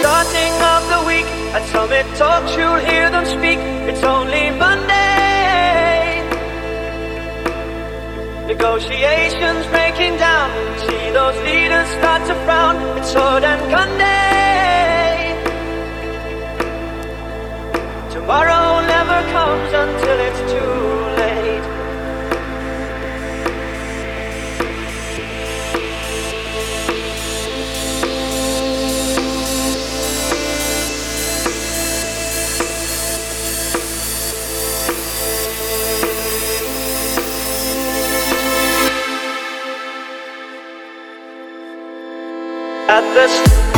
starting of the week. At Summit Talks, you'll hear them speak. It's only Monday. Negotiations breaking down. See those leaders start to frown. It's sword and gun At the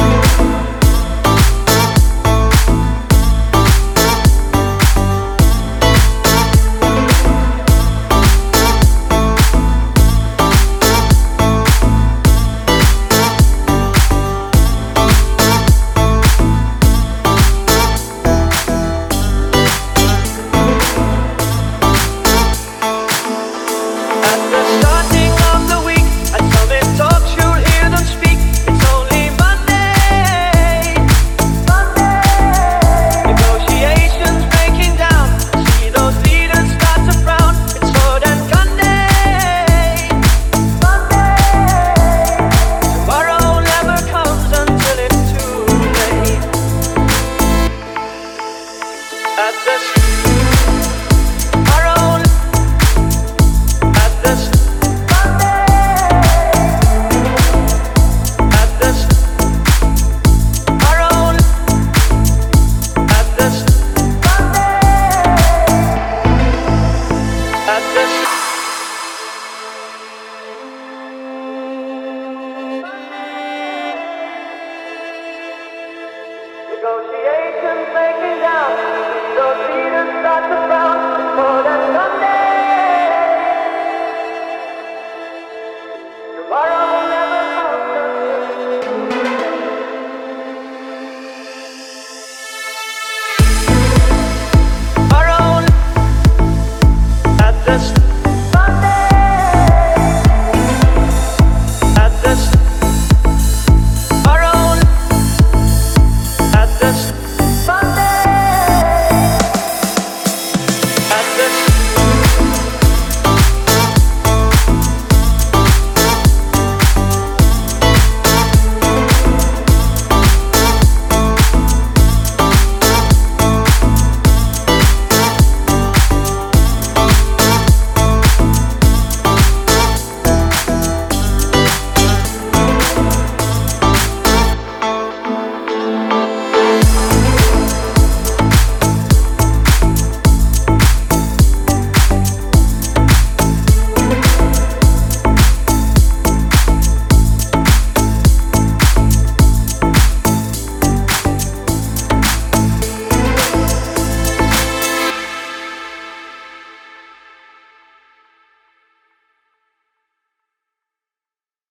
Negotiations breaking down, leaders start to frown. Tomorrow never. Tomorrow at the